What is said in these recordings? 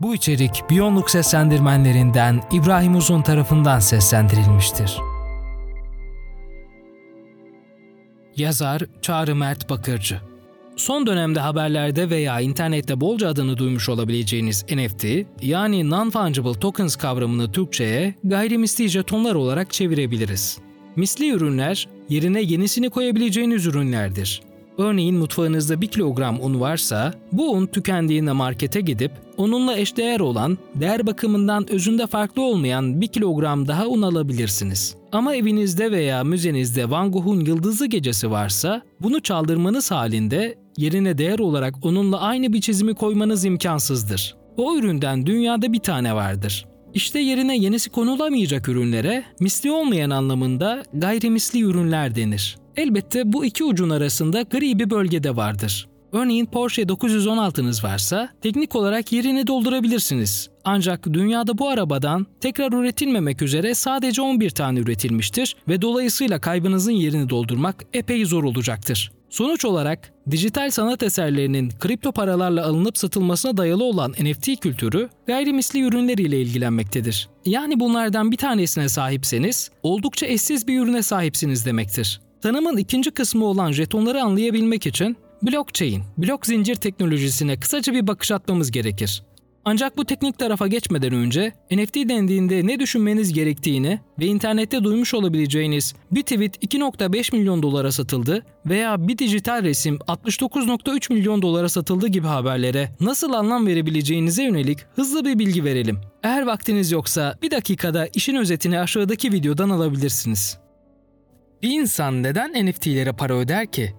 Bu içerik Biyonluk seslendirmenlerinden İbrahim Uzun tarafından seslendirilmiştir. Yazar Çağrı Mert Bakırcı Son dönemde haberlerde veya internette bolca adını duymuş olabileceğiniz NFT, yani Non-Fungible Tokens kavramını Türkçe'ye gayrimisli jetonlar olarak çevirebiliriz. Misli ürünler, yerine yenisini koyabileceğiniz ürünlerdir. Örneğin mutfağınızda 1 kilogram un varsa, bu un tükendiğinde markete gidip onunla eşdeğer olan, değer bakımından özünde farklı olmayan 1 kilogram daha un alabilirsiniz. Ama evinizde veya müzenizde Van Gogh'un Yıldızlı Gecesi varsa, bunu çaldırmanız halinde yerine değer olarak onunla aynı bir çizimi koymanız imkansızdır. O üründen dünyada bir tane vardır. İşte yerine yenisi konulamayacak ürünlere misli olmayan anlamında gayrimisli ürünler denir. Elbette bu iki ucun arasında gri bir bölge de vardır. Örneğin Porsche 916'nız varsa teknik olarak yerini doldurabilirsiniz. Ancak dünyada bu arabadan tekrar üretilmemek üzere sadece 11 tane üretilmiştir ve dolayısıyla kaybınızın yerini doldurmak epey zor olacaktır. Sonuç olarak dijital sanat eserlerinin kripto paralarla alınıp satılmasına dayalı olan NFT kültürü gayrimisli ürünler ile ilgilenmektedir. Yani bunlardan bir tanesine sahipseniz oldukça eşsiz bir ürüne sahipsiniz demektir. Tanımın ikinci kısmı olan jetonları anlayabilmek için blockchain, blok zincir teknolojisine kısaca bir bakış atmamız gerekir. Ancak bu teknik tarafa geçmeden önce NFT dendiğinde ne düşünmeniz gerektiğini ve internette duymuş olabileceğiniz bir tweet 2.5 milyon dolara satıldı veya bir dijital resim 69.3 milyon dolara satıldı gibi haberlere nasıl anlam verebileceğinize yönelik hızlı bir bilgi verelim. Eğer vaktiniz yoksa bir dakikada işin özetini aşağıdaki videodan alabilirsiniz. Bir insan neden NFT'lere para öder ki?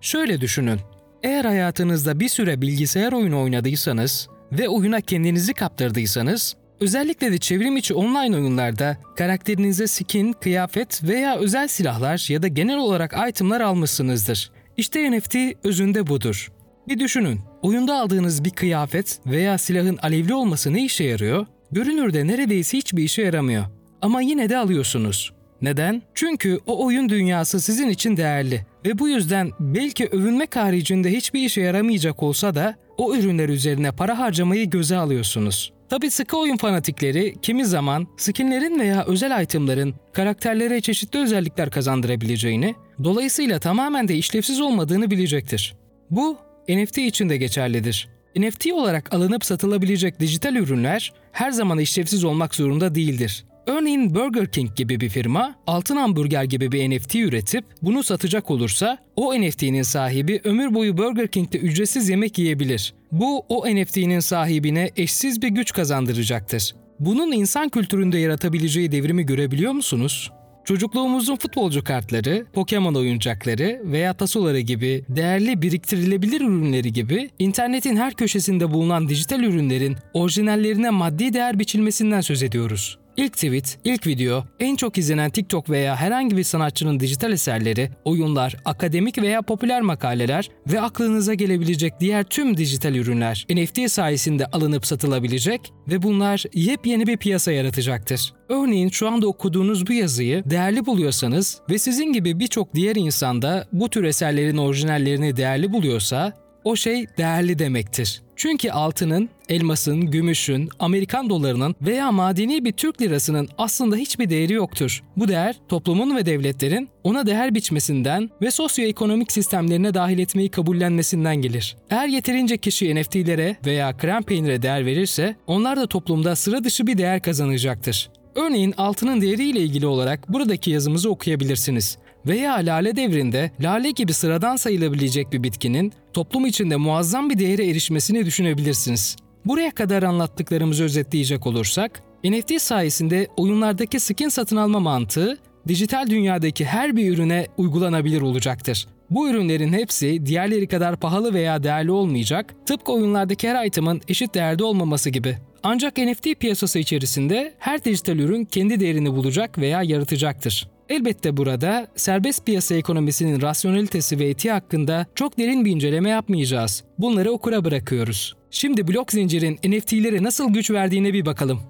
Şöyle düşünün. Eğer hayatınızda bir süre bilgisayar oyunu oynadıysanız ve oyuna kendinizi kaptırdıysanız, özellikle de çevrim içi online oyunlarda karakterinize skin, kıyafet veya özel silahlar ya da genel olarak itemlar almışsınızdır. İşte NFT özünde budur. Bir düşünün, oyunda aldığınız bir kıyafet veya silahın alevli olması ne işe yarıyor? Görünürde neredeyse hiçbir işe yaramıyor. Ama yine de alıyorsunuz. Neden? Çünkü o oyun dünyası sizin için değerli ve bu yüzden belki övünmek haricinde hiçbir işe yaramayacak olsa da o ürünler üzerine para harcamayı göze alıyorsunuz. Tabi sıkı oyun fanatikleri kimi zaman skinlerin veya özel itemların karakterlere çeşitli özellikler kazandırabileceğini, dolayısıyla tamamen de işlevsiz olmadığını bilecektir. Bu NFT için de geçerlidir. NFT olarak alınıp satılabilecek dijital ürünler her zaman işlevsiz olmak zorunda değildir. Örneğin Burger King gibi bir firma altın hamburger gibi bir NFT üretip bunu satacak olursa o NFT'nin sahibi ömür boyu Burger King'de ücretsiz yemek yiyebilir. Bu o NFT'nin sahibine eşsiz bir güç kazandıracaktır. Bunun insan kültüründe yaratabileceği devrimi görebiliyor musunuz? Çocukluğumuzun futbolcu kartları, Pokemon oyuncakları veya tasoları gibi değerli biriktirilebilir ürünleri gibi internetin her köşesinde bulunan dijital ürünlerin orijinallerine maddi değer biçilmesinden söz ediyoruz. İlk tweet, ilk video, en çok izlenen TikTok veya herhangi bir sanatçının dijital eserleri, oyunlar, akademik veya popüler makaleler ve aklınıza gelebilecek diğer tüm dijital ürünler NFT sayesinde alınıp satılabilecek ve bunlar yepyeni bir piyasa yaratacaktır. Örneğin şu anda okuduğunuz bu yazıyı değerli buluyorsanız ve sizin gibi birçok diğer insanda bu tür eserlerin orijinallerini değerli buluyorsa o şey değerli demektir. Çünkü altının, elmasın, gümüşün, Amerikan dolarının veya madeni bir Türk lirasının aslında hiçbir değeri yoktur. Bu değer toplumun ve devletlerin ona değer biçmesinden ve sosyoekonomik sistemlerine dahil etmeyi kabullenmesinden gelir. Eğer yeterince kişi NFT'lere veya krem peynire değer verirse onlar da toplumda sıra dışı bir değer kazanacaktır. Örneğin altının değeriyle ilgili olarak buradaki yazımızı okuyabilirsiniz veya lale devrinde lale gibi sıradan sayılabilecek bir bitkinin toplum içinde muazzam bir değere erişmesini düşünebilirsiniz. Buraya kadar anlattıklarımızı özetleyecek olursak, NFT sayesinde oyunlardaki skin satın alma mantığı dijital dünyadaki her bir ürüne uygulanabilir olacaktır. Bu ürünlerin hepsi diğerleri kadar pahalı veya değerli olmayacak, tıpkı oyunlardaki her item'ın eşit değerde olmaması gibi. Ancak NFT piyasası içerisinde her dijital ürün kendi değerini bulacak veya yaratacaktır. Elbette burada serbest piyasa ekonomisinin rasyonelitesi ve etiği hakkında çok derin bir inceleme yapmayacağız. Bunları okura bırakıyoruz. Şimdi blok zincirin NFT'lere nasıl güç verdiğine bir bakalım.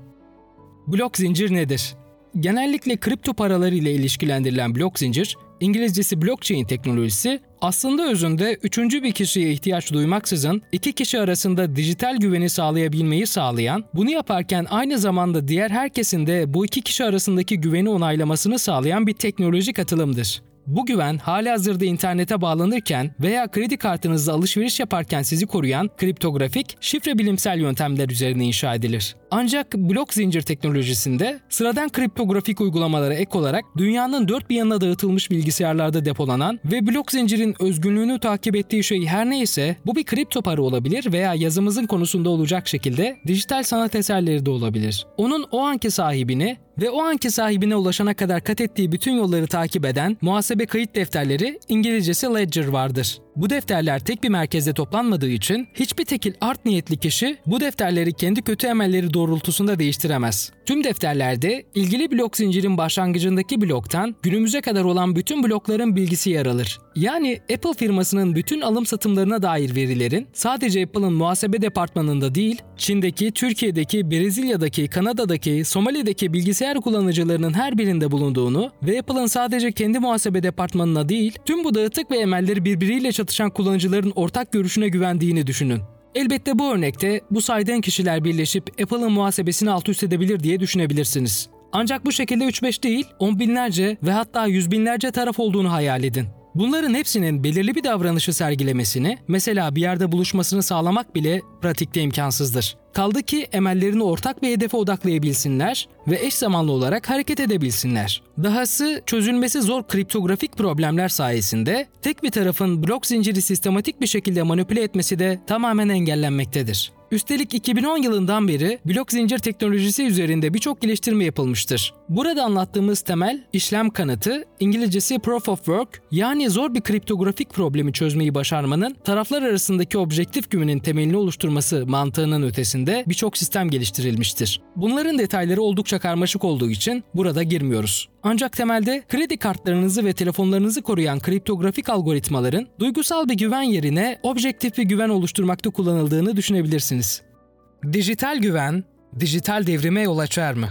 Blok zincir nedir? Genellikle kripto paraları ile ilişkilendirilen blok zincir, İngilizcesi blockchain teknolojisi aslında özünde üçüncü bir kişiye ihtiyaç duymaksızın iki kişi arasında dijital güveni sağlayabilmeyi sağlayan, bunu yaparken aynı zamanda diğer herkesin de bu iki kişi arasındaki güveni onaylamasını sağlayan bir teknolojik atılımdır. Bu güven hali hazırda internete bağlanırken veya kredi kartınızla alışveriş yaparken sizi koruyan kriptografik, şifre bilimsel yöntemler üzerine inşa edilir. Ancak blok zincir teknolojisinde sıradan kriptografik uygulamalara ek olarak dünyanın dört bir yanına dağıtılmış bilgisayarlarda depolanan ve blok zincirin özgünlüğünü takip ettiği şey her neyse bu bir kripto para olabilir veya yazımızın konusunda olacak şekilde dijital sanat eserleri de olabilir. Onun o anki sahibini ve o anki sahibine ulaşana kadar kat ettiği bütün yolları takip eden muhasebe kayıt defterleri İngilizcesi ledger vardır. Bu defterler tek bir merkezde toplanmadığı için hiçbir tekil art niyetli kişi bu defterleri kendi kötü emelleri doğrultusunda değiştiremez. Tüm defterlerde ilgili blok zincirin başlangıcındaki bloktan günümüze kadar olan bütün blokların bilgisi yer alır. Yani Apple firmasının bütün alım satımlarına dair verilerin sadece Apple'ın muhasebe departmanında değil, Çin'deki, Türkiye'deki, Brezilya'daki, Kanada'daki, Somali'deki bilgisayar kullanıcılarının her birinde bulunduğunu ve Apple'ın sadece kendi muhasebe departmanına değil, tüm bu dağıtık ve emelleri birbiriyle çatışan kullanıcıların ortak görüşüne güvendiğini düşünün. Elbette bu örnekte bu saydığın kişiler birleşip Apple'ın muhasebesini alt üst edebilir diye düşünebilirsiniz. Ancak bu şekilde 3-5 değil, on binlerce ve hatta yüz binlerce taraf olduğunu hayal edin. Bunların hepsinin belirli bir davranışı sergilemesini, mesela bir yerde buluşmasını sağlamak bile pratikte imkansızdır. Kaldı ki emellerini ortak bir hedefe odaklayabilsinler ve eş zamanlı olarak hareket edebilsinler. Dahası çözülmesi zor kriptografik problemler sayesinde tek bir tarafın blok zinciri sistematik bir şekilde manipüle etmesi de tamamen engellenmektedir. Üstelik 2010 yılından beri blok zincir teknolojisi üzerinde birçok geliştirme yapılmıştır. Burada anlattığımız temel işlem kanıtı, İngilizcesi Proof of Work, yani zor bir kriptografik problemi çözmeyi başarmanın taraflar arasındaki objektif güvenin temelini oluşturması mantığının ötesinde birçok sistem geliştirilmiştir. Bunların detayları oldukça karmaşık olduğu için burada girmiyoruz. Ancak temelde kredi kartlarınızı ve telefonlarınızı koruyan kriptografik algoritmaların duygusal bir güven yerine objektif bir güven oluşturmakta kullanıldığını düşünebilirsiniz. Dijital güven, dijital devrime yol açar mı?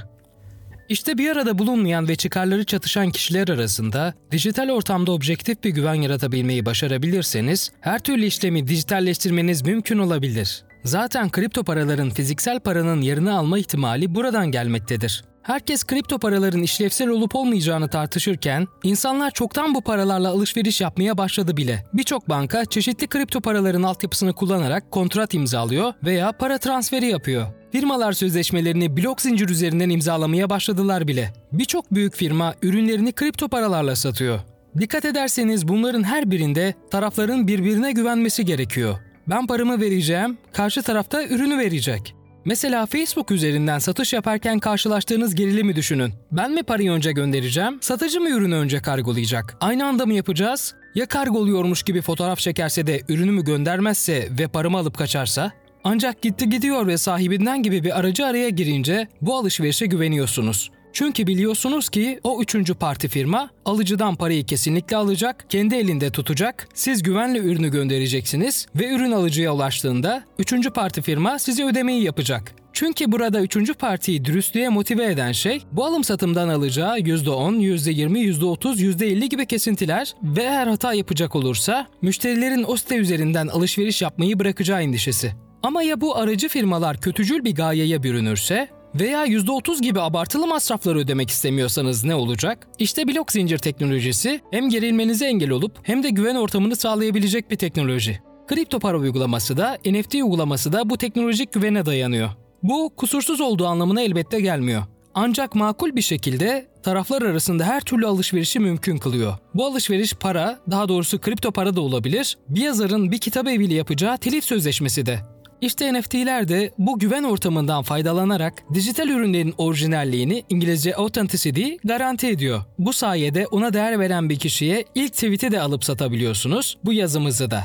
İşte bir arada bulunmayan ve çıkarları çatışan kişiler arasında dijital ortamda objektif bir güven yaratabilmeyi başarabilirseniz her türlü işlemi dijitalleştirmeniz mümkün olabilir. Zaten kripto paraların fiziksel paranın yerini alma ihtimali buradan gelmektedir. Herkes kripto paraların işlevsel olup olmayacağını tartışırken, insanlar çoktan bu paralarla alışveriş yapmaya başladı bile. Birçok banka çeşitli kripto paraların altyapısını kullanarak kontrat imzalıyor veya para transferi yapıyor. Firmalar sözleşmelerini blok zincir üzerinden imzalamaya başladılar bile. Birçok büyük firma ürünlerini kripto paralarla satıyor. Dikkat ederseniz bunların her birinde tarafların birbirine güvenmesi gerekiyor. Ben paramı vereceğim, karşı tarafta ürünü verecek. Mesela Facebook üzerinden satış yaparken karşılaştığınız gerilimi düşünün. Ben mi parayı önce göndereceğim, satıcı mı ürünü önce kargolayacak? Aynı anda mı yapacağız? Ya kargoluyormuş gibi fotoğraf çekerse de ürünümü göndermezse ve paramı alıp kaçarsa? Ancak gitti gidiyor ve sahibinden gibi bir aracı araya girince bu alışverişe güveniyorsunuz. Çünkü biliyorsunuz ki o üçüncü parti firma alıcıdan parayı kesinlikle alacak, kendi elinde tutacak, siz güvenle ürünü göndereceksiniz ve ürün alıcıya ulaştığında üçüncü parti firma size ödemeyi yapacak. Çünkü burada üçüncü partiyi dürüstlüğe motive eden şey bu alım satımdan alacağı %10, %20, %30, %50 gibi kesintiler ve eğer hata yapacak olursa müşterilerin o site üzerinden alışveriş yapmayı bırakacağı endişesi. Ama ya bu aracı firmalar kötücül bir gayeye bürünürse veya %30 gibi abartılı masrafları ödemek istemiyorsanız ne olacak? İşte blok zincir teknolojisi hem gerilmenize engel olup hem de güven ortamını sağlayabilecek bir teknoloji. Kripto para uygulaması da NFT uygulaması da bu teknolojik güvene dayanıyor. Bu kusursuz olduğu anlamına elbette gelmiyor. Ancak makul bir şekilde taraflar arasında her türlü alışverişi mümkün kılıyor. Bu alışveriş para, daha doğrusu kripto para da olabilir, bir yazarın bir kitap eviyle yapacağı telif sözleşmesi de. İşte NFT'ler de bu güven ortamından faydalanarak dijital ürünlerin orijinalliğini İngilizce authenticity garanti ediyor. Bu sayede ona değer veren bir kişiye ilk tweet'i de alıp satabiliyorsunuz, bu yazımızı da.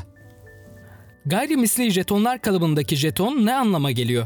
Gayrimisli jetonlar kalıbındaki jeton ne anlama geliyor?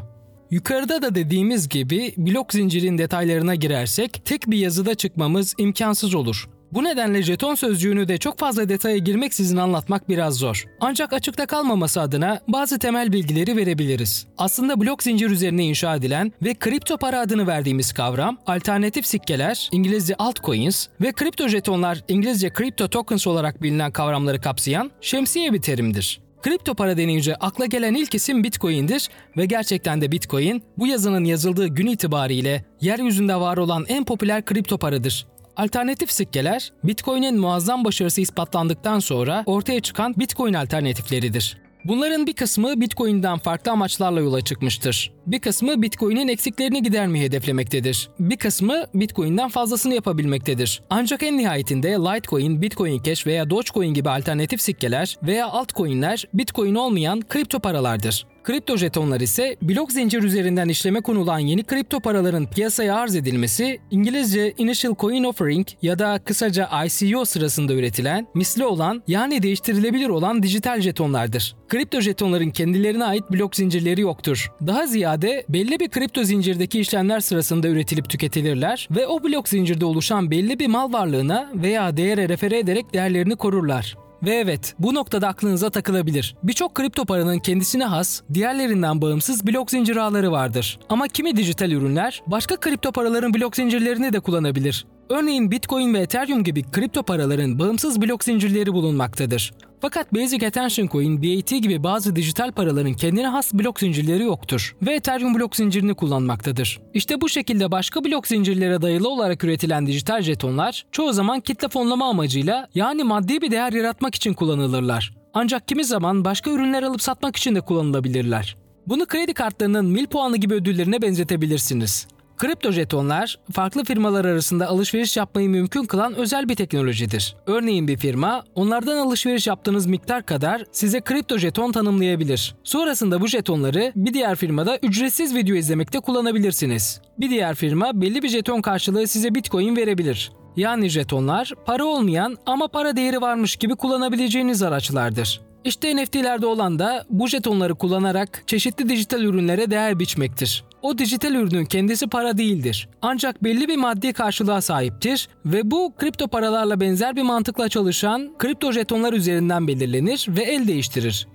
Yukarıda da dediğimiz gibi blok zincirin detaylarına girersek tek bir yazıda çıkmamız imkansız olur. Bu nedenle jeton sözcüğünü de çok fazla detaya girmeksizin anlatmak biraz zor. Ancak açıkta kalmaması adına bazı temel bilgileri verebiliriz. Aslında blok zincir üzerine inşa edilen ve kripto para adını verdiğimiz kavram, alternatif sikkeler, İngilizce altcoins ve kripto jetonlar, İngilizce crypto tokens olarak bilinen kavramları kapsayan şemsiye bir terimdir. Kripto para denince akla gelen ilk isim Bitcoin'dir ve gerçekten de Bitcoin bu yazının yazıldığı gün itibariyle yeryüzünde var olan en popüler kripto paradır. Alternatif sikkeler, Bitcoin'in muazzam başarısı ispatlandıktan sonra ortaya çıkan Bitcoin alternatifleridir. Bunların bir kısmı Bitcoin'den farklı amaçlarla yola çıkmıştır. Bir kısmı Bitcoin'in eksiklerini gidermeyi hedeflemektedir. Bir kısmı Bitcoin'den fazlasını yapabilmektedir. Ancak en nihayetinde Litecoin, Bitcoin Cash veya Dogecoin gibi alternatif sikkeler veya altcoin'ler Bitcoin olmayan kripto paralardır. Kripto jetonlar ise blok zincir üzerinden işleme konulan yeni kripto paraların piyasaya arz edilmesi, İngilizce Initial Coin Offering ya da kısaca ICO sırasında üretilen, misli olan yani değiştirilebilir olan dijital jetonlardır. Kripto jetonların kendilerine ait blok zincirleri yoktur. Daha ziyade belli bir kripto zincirdeki işlemler sırasında üretilip tüketilirler ve o blok zincirde oluşan belli bir mal varlığına veya değere refere ederek değerlerini korurlar. Ve evet, bu noktada aklınıza takılabilir. Birçok kripto paranın kendisine has, diğerlerinden bağımsız blok zincir ağları vardır. Ama kimi dijital ürünler başka kripto paraların blok zincirlerini de kullanabilir. Örneğin Bitcoin ve Ethereum gibi kripto paraların bağımsız blok zincirleri bulunmaktadır. Fakat Basic Attention Coin, BAT gibi bazı dijital paraların kendine has blok zincirleri yoktur ve Ethereum blok zincirini kullanmaktadır. İşte bu şekilde başka blok zincirlere dayalı olarak üretilen dijital jetonlar çoğu zaman kitle fonlama amacıyla yani maddi bir değer yaratmak için kullanılırlar. Ancak kimi zaman başka ürünler alıp satmak için de kullanılabilirler. Bunu kredi kartlarının mil puanı gibi ödüllerine benzetebilirsiniz. Kripto jetonlar, farklı firmalar arasında alışveriş yapmayı mümkün kılan özel bir teknolojidir. Örneğin bir firma, onlardan alışveriş yaptığınız miktar kadar size kripto jeton tanımlayabilir. Sonrasında bu jetonları bir diğer firmada ücretsiz video izlemekte kullanabilirsiniz. Bir diğer firma belli bir jeton karşılığı size bitcoin verebilir. Yani jetonlar para olmayan ama para değeri varmış gibi kullanabileceğiniz araçlardır. İşte NFT'lerde olan da bu jetonları kullanarak çeşitli dijital ürünlere değer biçmektir. O dijital ürünün kendisi para değildir. Ancak belli bir maddi karşılığa sahiptir ve bu kripto paralarla benzer bir mantıkla çalışan kripto jetonlar üzerinden belirlenir ve el değiştirir.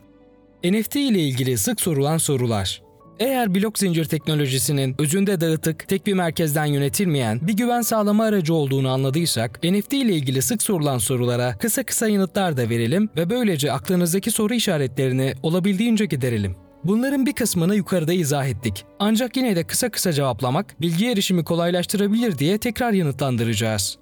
NFT ile ilgili sık sorulan sorular. Eğer blok zincir teknolojisinin özünde dağıtık, tek bir merkezden yönetilmeyen bir güven sağlama aracı olduğunu anladıysak, NFT ile ilgili sık sorulan sorulara kısa kısa yanıtlar da verelim ve böylece aklınızdaki soru işaretlerini olabildiğince giderelim. Bunların bir kısmını yukarıda izah ettik. Ancak yine de kısa kısa cevaplamak bilgi erişimi kolaylaştırabilir diye tekrar yanıtlandıracağız.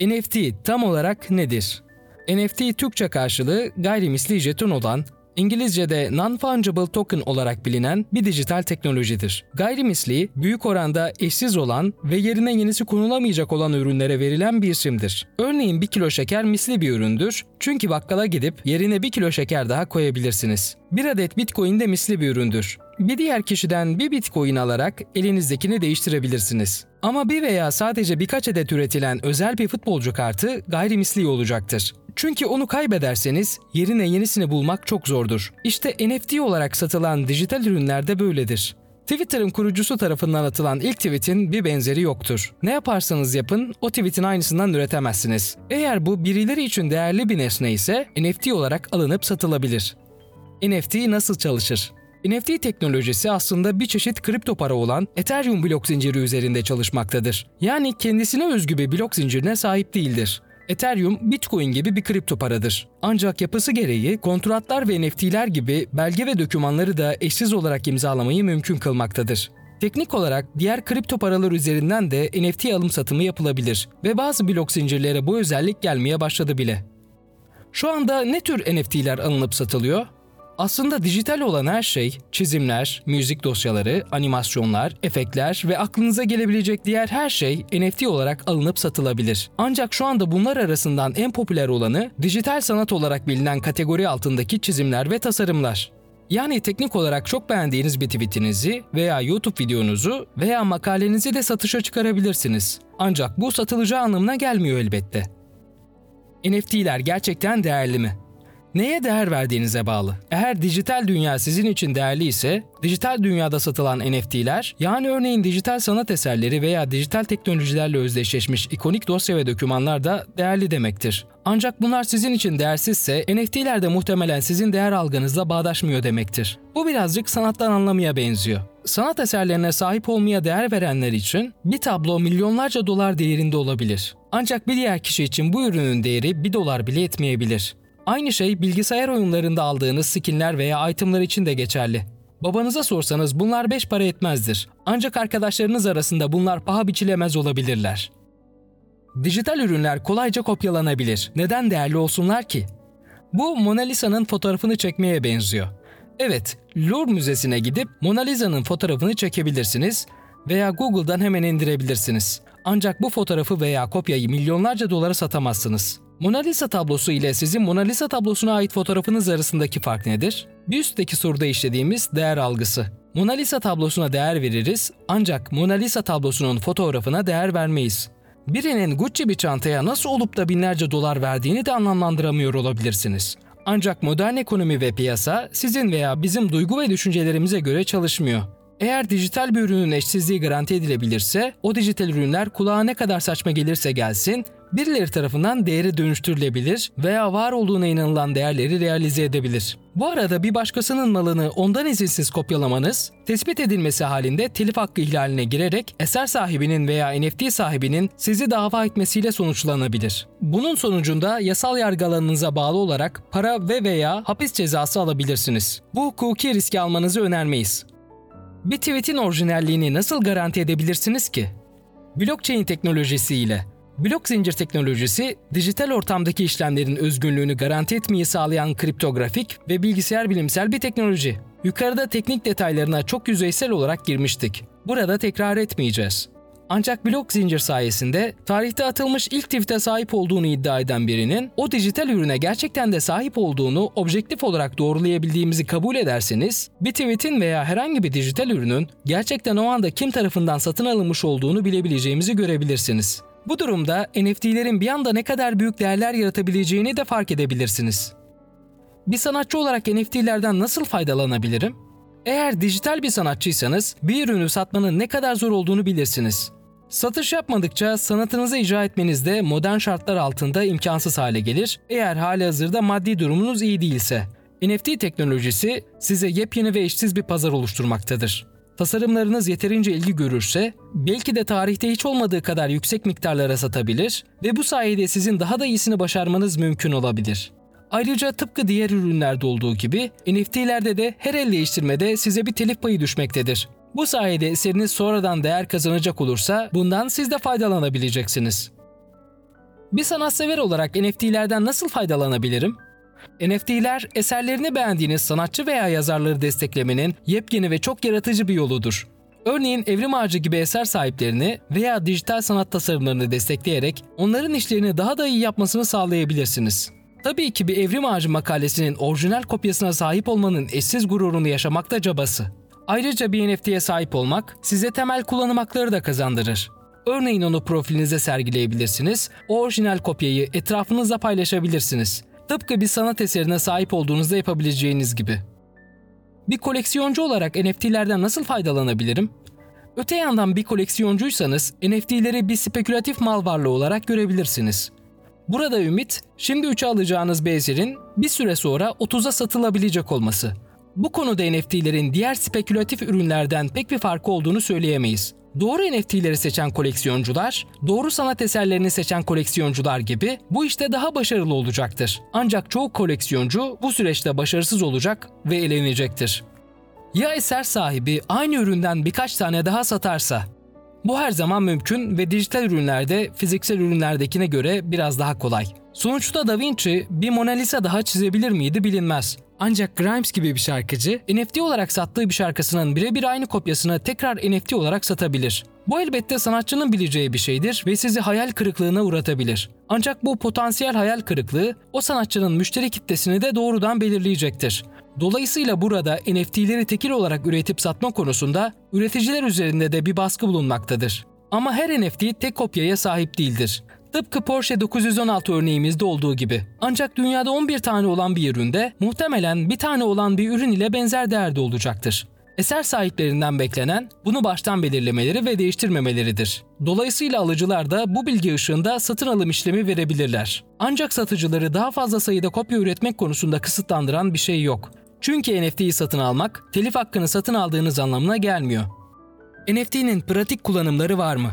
NFT tam olarak nedir? NFT Türkçe karşılığı gayrimisli jeton olan İngilizce'de non-fungible token olarak bilinen bir dijital teknolojidir. Gayrimisli, büyük oranda eşsiz olan ve yerine yenisi konulamayacak olan ürünlere verilen bir isimdir. Örneğin bir kilo şeker misli bir üründür çünkü bakkala gidip yerine bir kilo şeker daha koyabilirsiniz. Bir adet bitcoin de misli bir üründür. Bir diğer kişiden bir bitcoin alarak elinizdekini değiştirebilirsiniz. Ama bir veya sadece birkaç adet üretilen özel bir futbolcu kartı gayrimisli olacaktır. Çünkü onu kaybederseniz yerine yenisini bulmak çok zordur. İşte NFT olarak satılan dijital ürünler de böyledir. Twitter'ın kurucusu tarafından atılan ilk tweet'in bir benzeri yoktur. Ne yaparsanız yapın o tweet'in aynısından üretemezsiniz. Eğer bu birileri için değerli bir nesne ise NFT olarak alınıp satılabilir. NFT nasıl çalışır? NFT teknolojisi aslında bir çeşit kripto para olan Ethereum blok zinciri üzerinde çalışmaktadır. Yani kendisine özgü bir blok zincirine sahip değildir. Ethereum, Bitcoin gibi bir kripto paradır. Ancak yapısı gereği kontratlar ve NFT'ler gibi belge ve dokümanları da eşsiz olarak imzalamayı mümkün kılmaktadır. Teknik olarak diğer kripto paralar üzerinden de NFT alım satımı yapılabilir ve bazı blok zincirlere bu özellik gelmeye başladı bile. Şu anda ne tür NFT'ler alınıp satılıyor? Aslında dijital olan her şey, çizimler, müzik dosyaları, animasyonlar, efektler ve aklınıza gelebilecek diğer her şey NFT olarak alınıp satılabilir. Ancak şu anda bunlar arasından en popüler olanı dijital sanat olarak bilinen kategori altındaki çizimler ve tasarımlar. Yani teknik olarak çok beğendiğiniz bir tweetinizi veya YouTube videonuzu veya makalenizi de satışa çıkarabilirsiniz. Ancak bu satılacağı anlamına gelmiyor elbette. NFT'ler gerçekten değerli mi? Neye değer verdiğinize bağlı. Eğer dijital dünya sizin için değerli ise, dijital dünyada satılan NFT'ler, yani örneğin dijital sanat eserleri veya dijital teknolojilerle özdeşleşmiş ikonik dosya ve dokümanlar da değerli demektir. Ancak bunlar sizin için değersizse, NFT'ler de muhtemelen sizin değer algınızla bağdaşmıyor demektir. Bu birazcık sanattan anlamaya benziyor. Sanat eserlerine sahip olmaya değer verenler için bir tablo milyonlarca dolar değerinde olabilir. Ancak bir diğer kişi için bu ürünün değeri bir dolar bile etmeyebilir. Aynı şey bilgisayar oyunlarında aldığınız skinler veya itemlar için de geçerli. Babanıza sorsanız bunlar 5 para etmezdir. Ancak arkadaşlarınız arasında bunlar paha biçilemez olabilirler. Dijital ürünler kolayca kopyalanabilir. Neden değerli olsunlar ki? Bu Mona Lisa'nın fotoğrafını çekmeye benziyor. Evet, Louvre Müzesi'ne gidip Mona Lisa'nın fotoğrafını çekebilirsiniz veya Google'dan hemen indirebilirsiniz. Ancak bu fotoğrafı veya kopyayı milyonlarca dolara satamazsınız. Mona Lisa tablosu ile sizin Mona Lisa tablosuna ait fotoğrafınız arasındaki fark nedir? Bir üstteki soruda işlediğimiz değer algısı. Mona Lisa tablosuna değer veririz ancak Mona Lisa tablosunun fotoğrafına değer vermeyiz. Birinin Gucci bir çantaya nasıl olup da binlerce dolar verdiğini de anlamlandıramıyor olabilirsiniz. Ancak modern ekonomi ve piyasa sizin veya bizim duygu ve düşüncelerimize göre çalışmıyor. Eğer dijital bir ürünün eşsizliği garanti edilebilirse, o dijital ürünler kulağa ne kadar saçma gelirse gelsin, birileri tarafından değeri dönüştürülebilir veya var olduğuna inanılan değerleri realize edebilir. Bu arada bir başkasının malını ondan izinsiz kopyalamanız, tespit edilmesi halinde telif hakkı ihlaline girerek eser sahibinin veya NFT sahibinin sizi dava etmesiyle sonuçlanabilir. Bunun sonucunda yasal yargı bağlı olarak para ve veya hapis cezası alabilirsiniz. Bu hukuki riski almanızı önermeyiz. Bir tweet'in orijinalliğini nasıl garanti edebilirsiniz ki? Blockchain teknolojisi ile. Blok zincir teknolojisi, dijital ortamdaki işlemlerin özgünlüğünü garanti etmeyi sağlayan kriptografik ve bilgisayar bilimsel bir teknoloji. Yukarıda teknik detaylarına çok yüzeysel olarak girmiştik. Burada tekrar etmeyeceğiz. Ancak blok zincir sayesinde tarihte atılmış ilk tweet'e sahip olduğunu iddia eden birinin o dijital ürüne gerçekten de sahip olduğunu objektif olarak doğrulayabildiğimizi kabul ederseniz bir tweet'in veya herhangi bir dijital ürünün gerçekten o anda kim tarafından satın alınmış olduğunu bilebileceğimizi görebilirsiniz. Bu durumda NFT'lerin bir anda ne kadar büyük değerler yaratabileceğini de fark edebilirsiniz. Bir sanatçı olarak NFT'lerden nasıl faydalanabilirim? Eğer dijital bir sanatçıysanız bir ürünü satmanın ne kadar zor olduğunu bilirsiniz. Satış yapmadıkça sanatınızı icra etmeniz de modern şartlar altında imkansız hale gelir eğer hali hazırda maddi durumunuz iyi değilse. NFT teknolojisi size yepyeni ve eşsiz bir pazar oluşturmaktadır. Tasarımlarınız yeterince ilgi görürse belki de tarihte hiç olmadığı kadar yüksek miktarlara satabilir ve bu sayede sizin daha da iyisini başarmanız mümkün olabilir. Ayrıca tıpkı diğer ürünlerde olduğu gibi NFT'lerde de her el değiştirmede size bir telif payı düşmektedir. Bu sayede eseriniz sonradan değer kazanacak olursa bundan siz de faydalanabileceksiniz. Bir sanatsever olarak NFT'lerden nasıl faydalanabilirim? NFT'ler eserlerini beğendiğiniz sanatçı veya yazarları desteklemenin yepyeni ve çok yaratıcı bir yoludur. Örneğin Evrim Ağacı gibi eser sahiplerini veya dijital sanat tasarımlarını destekleyerek onların işlerini daha da iyi yapmasını sağlayabilirsiniz. Tabii ki bir Evrim Ağacı makalesinin orijinal kopyasına sahip olmanın eşsiz gururunu yaşamakta cabası. Ayrıca bir NFT'ye sahip olmak size temel kullanım hakları da kazandırır. Örneğin onu profilinize sergileyebilirsiniz, o orijinal kopyayı etrafınızla paylaşabilirsiniz. Tıpkı bir sanat eserine sahip olduğunuzda yapabileceğiniz gibi. Bir koleksiyoncu olarak NFT'lerden nasıl faydalanabilirim? Öte yandan bir koleksiyoncuysanız NFT'leri bir spekülatif mal varlığı olarak görebilirsiniz. Burada ümit, şimdi 3'e alacağınız bir eserin bir süre sonra 30'a satılabilecek olması. Bu konuda NFT'lerin diğer spekülatif ürünlerden pek bir farkı olduğunu söyleyemeyiz. Doğru NFT'leri seçen koleksiyoncular, doğru sanat eserlerini seçen koleksiyoncular gibi bu işte daha başarılı olacaktır. Ancak çoğu koleksiyoncu bu süreçte başarısız olacak ve elenecektir. Ya eser sahibi aynı üründen birkaç tane daha satarsa? Bu her zaman mümkün ve dijital ürünlerde fiziksel ürünlerdekine göre biraz daha kolay. Sonuçta Da Vinci bir Mona Lisa daha çizebilir miydi bilinmez. Ancak Grimes gibi bir şarkıcı NFT olarak sattığı bir şarkısının birebir aynı kopyasını tekrar NFT olarak satabilir. Bu elbette sanatçının bileceği bir şeydir ve sizi hayal kırıklığına uğratabilir. Ancak bu potansiyel hayal kırıklığı o sanatçının müşteri kitlesini de doğrudan belirleyecektir. Dolayısıyla burada NFT'leri tekil olarak üretip satma konusunda üreticiler üzerinde de bir baskı bulunmaktadır. Ama her NFT tek kopyaya sahip değildir. Tıpkı Porsche 916 örneğimizde olduğu gibi. Ancak dünyada 11 tane olan bir üründe muhtemelen bir tane olan bir ürün ile benzer değerde olacaktır. Eser sahiplerinden beklenen bunu baştan belirlemeleri ve değiştirmemeleridir. Dolayısıyla alıcılar da bu bilgi ışığında satın alım işlemi verebilirler. Ancak satıcıları daha fazla sayıda kopya üretmek konusunda kısıtlandıran bir şey yok. Çünkü NFT'yi satın almak, telif hakkını satın aldığınız anlamına gelmiyor. NFT'nin pratik kullanımları var mı?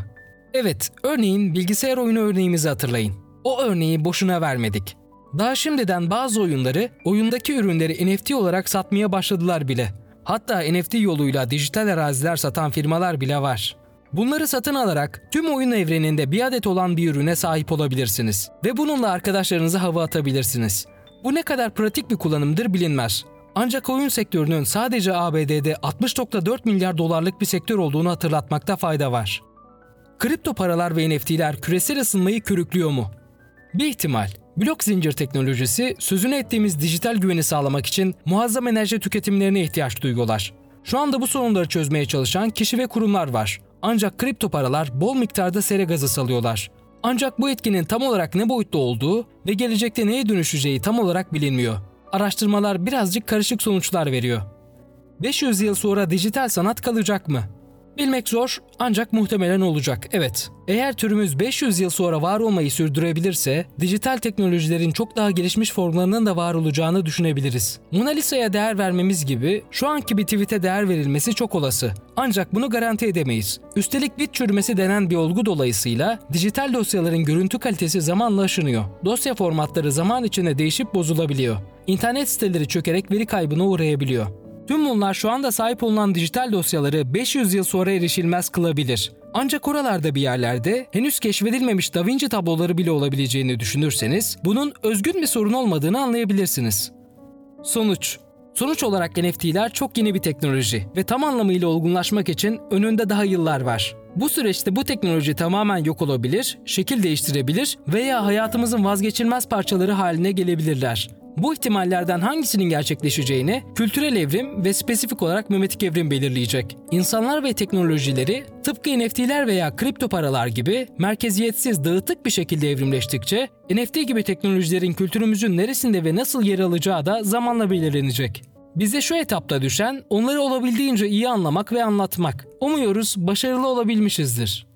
Evet, örneğin bilgisayar oyunu örneğimizi hatırlayın. O örneği boşuna vermedik. Daha şimdiden bazı oyunları, oyundaki ürünleri NFT olarak satmaya başladılar bile. Hatta NFT yoluyla dijital araziler satan firmalar bile var. Bunları satın alarak tüm oyun evreninde bir adet olan bir ürüne sahip olabilirsiniz ve bununla arkadaşlarınızı hava atabilirsiniz. Bu ne kadar pratik bir kullanımdır bilinmez. Ancak oyun sektörünün sadece ABD'de 60.4 milyar dolarlık bir sektör olduğunu hatırlatmakta fayda var. Kripto paralar ve NFT'ler küresel ısınmayı körüklüyor mu? Bir ihtimal. Blok zincir teknolojisi sözünü ettiğimiz dijital güveni sağlamak için muazzam enerji tüketimlerine ihtiyaç duyuyorlar. Şu anda bu sorunları çözmeye çalışan kişi ve kurumlar var. Ancak kripto paralar bol miktarda sera gazı salıyorlar. Ancak bu etkinin tam olarak ne boyutta olduğu ve gelecekte neye dönüşeceği tam olarak bilinmiyor. Araştırmalar birazcık karışık sonuçlar veriyor. 500 yıl sonra dijital sanat kalacak mı? Bilmek zor ancak muhtemelen olacak. Evet. Eğer türümüz 500 yıl sonra var olmayı sürdürebilirse, dijital teknolojilerin çok daha gelişmiş formlarının da var olacağını düşünebiliriz. Mona Lisa'ya değer vermemiz gibi şu anki bir tweet'e değer verilmesi çok olası. Ancak bunu garanti edemeyiz. Üstelik bit çürümesi denen bir olgu dolayısıyla dijital dosyaların görüntü kalitesi zamanla aşınıyor. Dosya formatları zaman içinde değişip bozulabiliyor. İnternet siteleri çökerek veri kaybına uğrayabiliyor. Tüm bunlar şu anda sahip olunan dijital dosyaları 500 yıl sonra erişilmez kılabilir. Ancak oralarda bir yerlerde henüz keşfedilmemiş Da Vinci tabloları bile olabileceğini düşünürseniz bunun özgün bir sorun olmadığını anlayabilirsiniz. Sonuç Sonuç olarak NFT'ler çok yeni bir teknoloji ve tam anlamıyla olgunlaşmak için önünde daha yıllar var. Bu süreçte bu teknoloji tamamen yok olabilir, şekil değiştirebilir veya hayatımızın vazgeçilmez parçaları haline gelebilirler. Bu ihtimallerden hangisinin gerçekleşeceğini kültürel evrim ve spesifik olarak memetik evrim belirleyecek. İnsanlar ve teknolojileri tıpkı NFT'ler veya kripto paralar gibi merkeziyetsiz, dağıtık bir şekilde evrimleştikçe NFT gibi teknolojilerin kültürümüzün neresinde ve nasıl yer alacağı da zamanla belirlenecek. Bize şu etapta düşen onları olabildiğince iyi anlamak ve anlatmak. Umuyoruz başarılı olabilmişizdir.